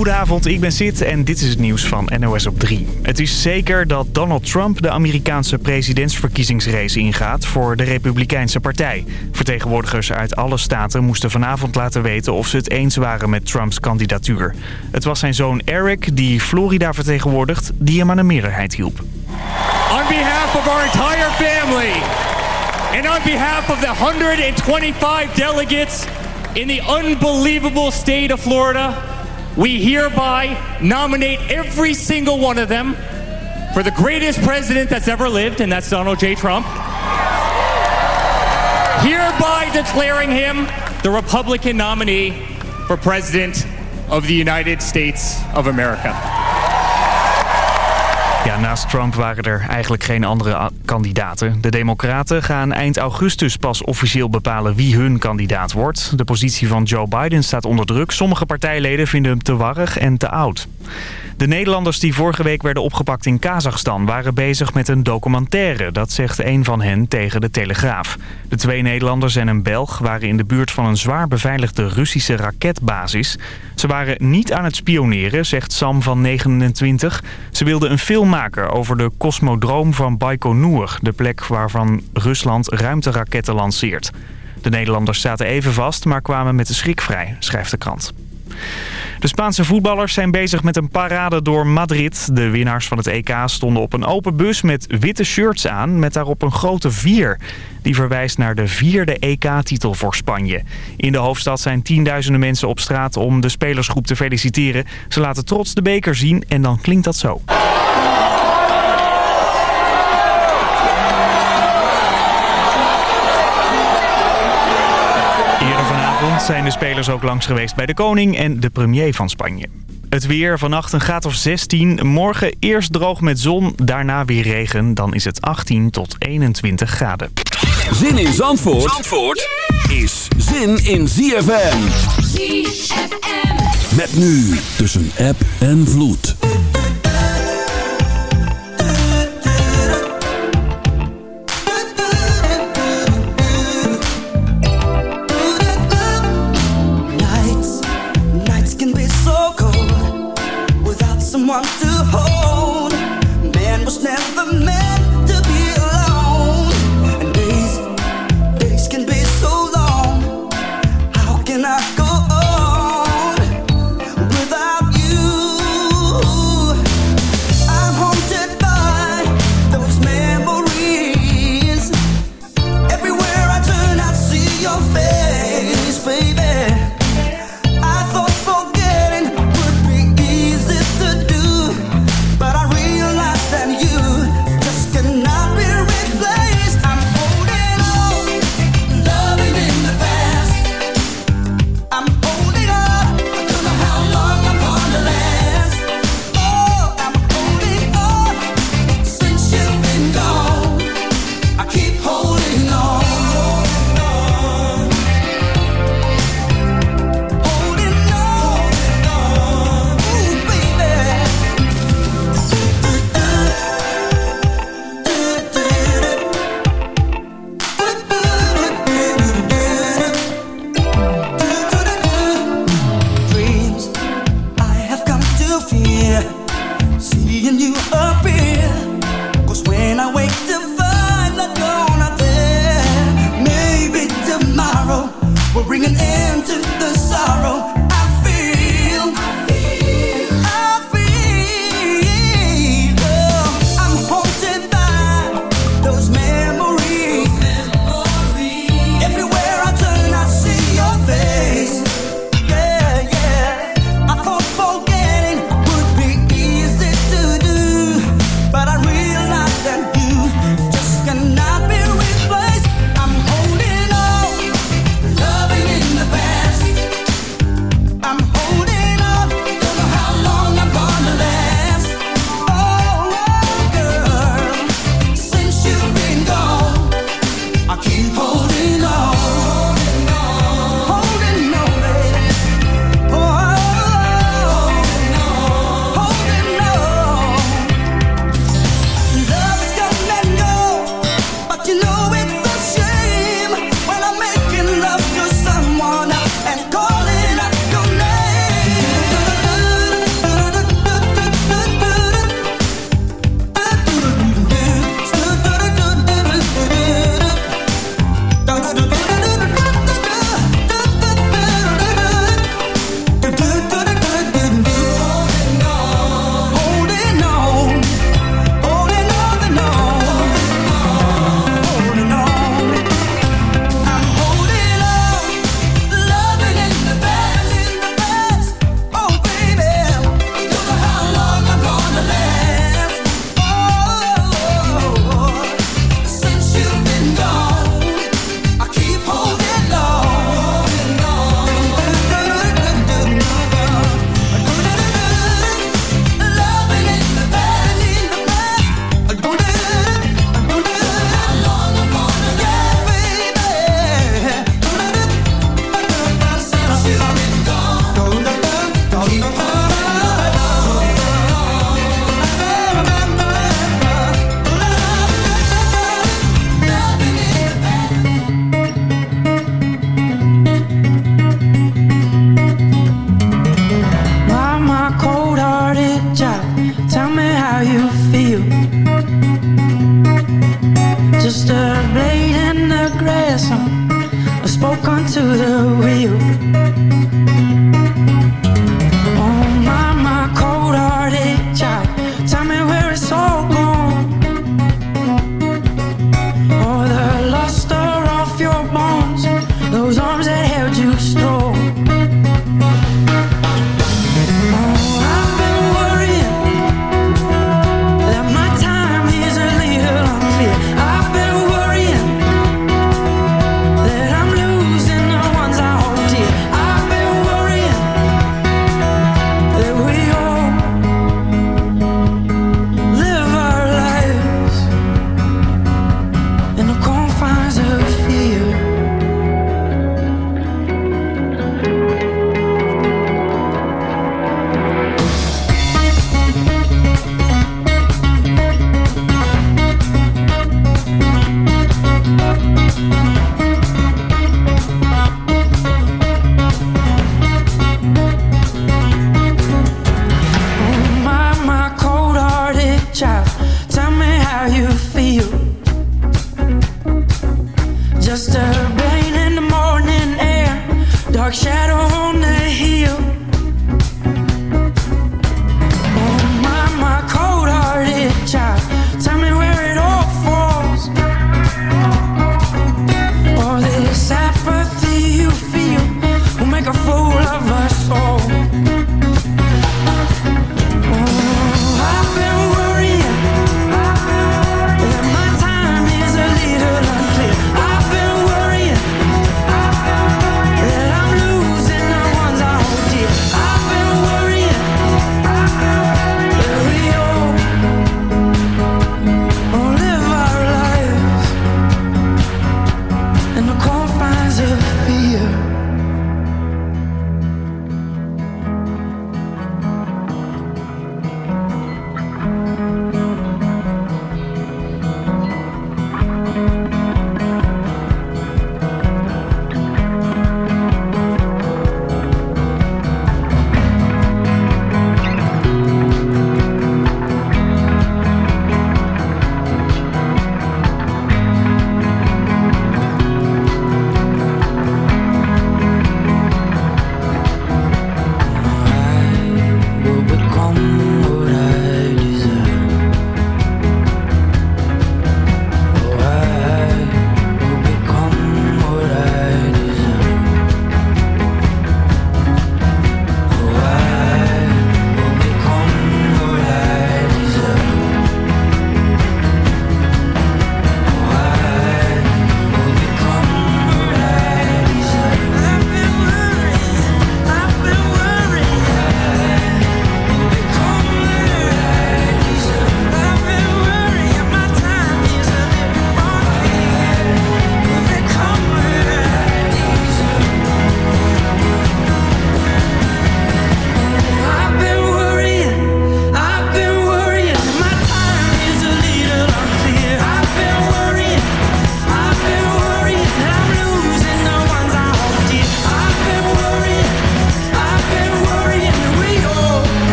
Goedenavond, ik ben Sid en dit is het nieuws van NOS op 3. Het is zeker dat Donald Trump de Amerikaanse presidentsverkiezingsrace ingaat voor de Republikeinse Partij. Vertegenwoordigers uit alle staten moesten vanavond laten weten of ze het eens waren met Trumps kandidatuur. Het was zijn zoon Eric, die Florida vertegenwoordigt, die hem aan de meerderheid hielp. On behalf of our entire family and on behalf of the 125 delegates in the unbelievable state of Florida, we hereby nominate every single one of them for the greatest president that's ever lived, and that's Donald J. Trump. Hereby declaring him the Republican nominee for President of the United States of America. Ja, naast Trump waren er eigenlijk geen andere kandidaten. De Democraten gaan eind augustus pas officieel bepalen wie hun kandidaat wordt. De positie van Joe Biden staat onder druk. Sommige partijleden vinden hem te warrig en te oud. De Nederlanders die vorige week werden opgepakt in Kazachstan waren bezig met een documentaire. Dat zegt een van hen tegen de Telegraaf. De twee Nederlanders en een Belg waren in de buurt van een zwaar beveiligde Russische raketbasis. Ze waren niet aan het spioneren, zegt Sam van 29. Ze wilden een film maken over de kosmodroom van Baikonur, de plek waarvan Rusland ruimteraketten lanceert. De Nederlanders zaten even vast, maar kwamen met de schrik vrij, schrijft de krant. De Spaanse voetballers zijn bezig met een parade door Madrid. De winnaars van het EK stonden op een open bus met witte shirts aan... met daarop een grote vier. Die verwijst naar de vierde EK-titel voor Spanje. In de hoofdstad zijn tienduizenden mensen op straat om de spelersgroep te feliciteren. Ze laten trots de beker zien en dan klinkt dat zo. Zijn de spelers ook langs geweest bij de koning en de premier van Spanje. Het weer, vannacht een graad of 16. Morgen eerst droog met zon, daarna weer regen. Dan is het 18 tot 21 graden. Zin in Zandvoort, Zandvoort is zin in ZFM. ZFM. Met nu tussen app en vloed.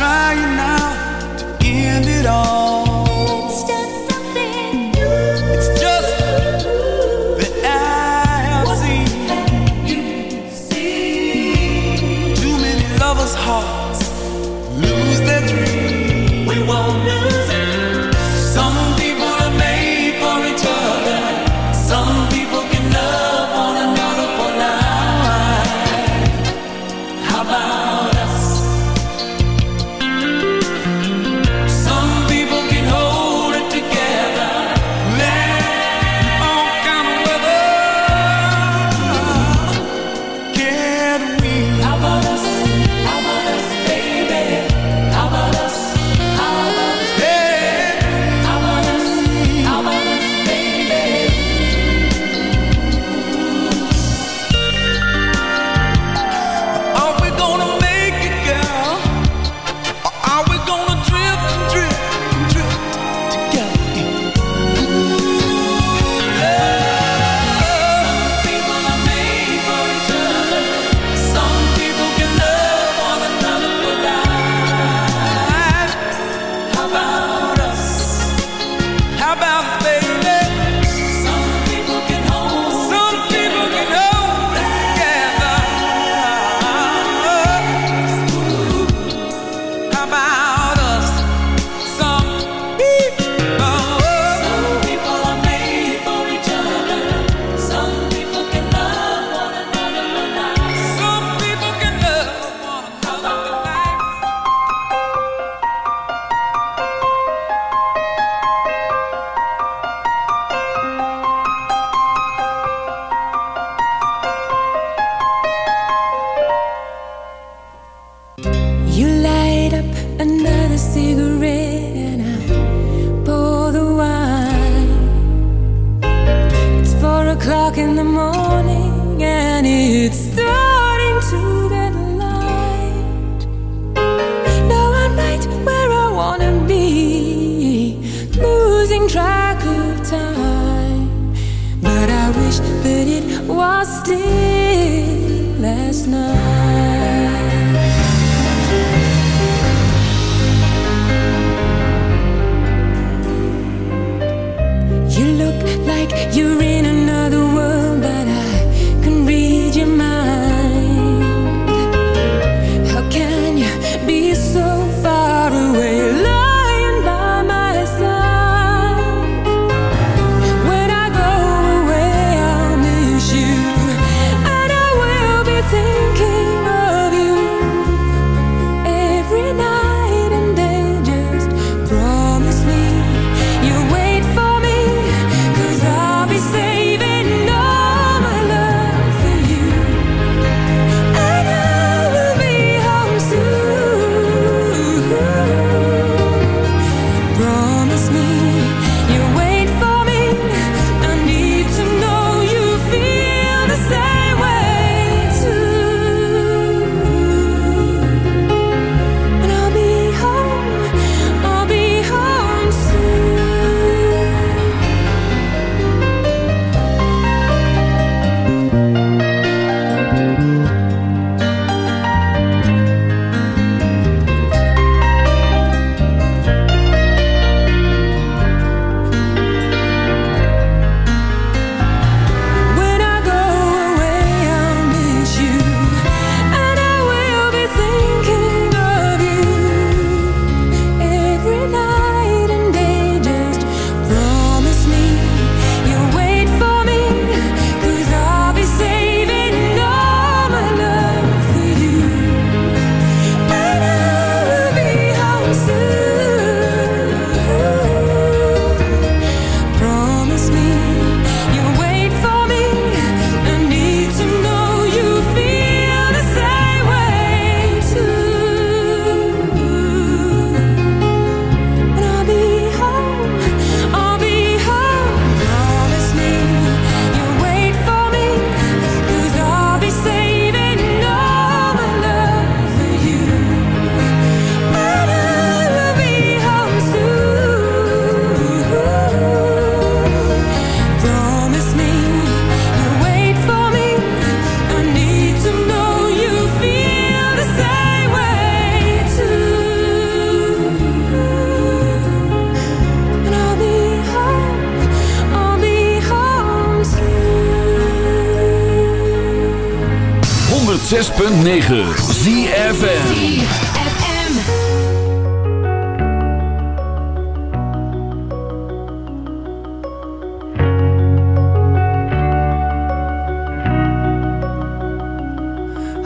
I'll be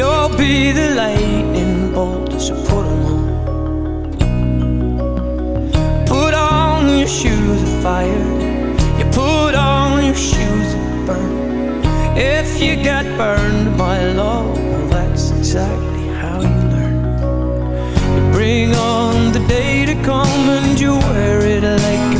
You'll be the lightning bolt, so put them on. Put on your shoes of fire. You put on your shoes of burn. If you get burned by love, well, that's exactly how you learn. You bring on the day to come and you wear it like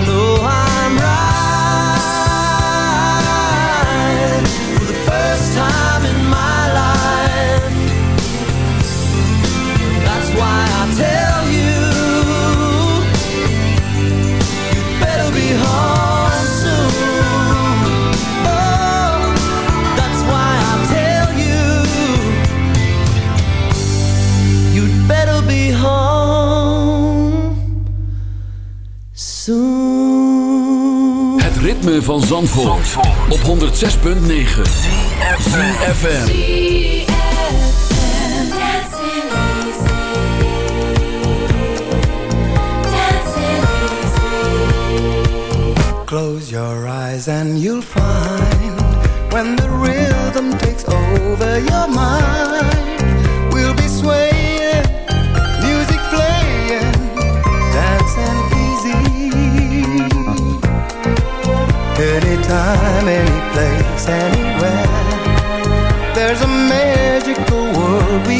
ritme van Zandvoort, Zandvoort. op 106.9 CFFM Close your eyes and you'll find When the rhythm takes over your mind. anywhere. There's a magical world we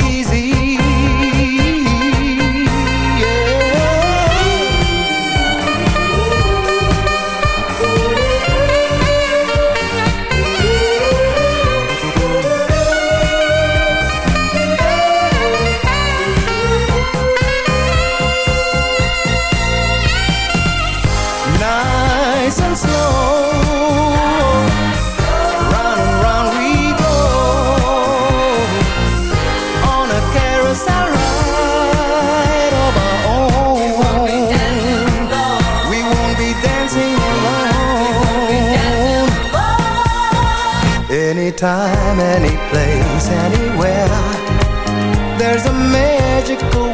magical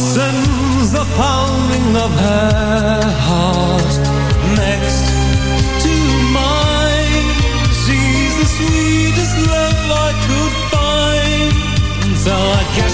softens the pounding of her heart next to mine. She's the sweetest love I could find, so I guess.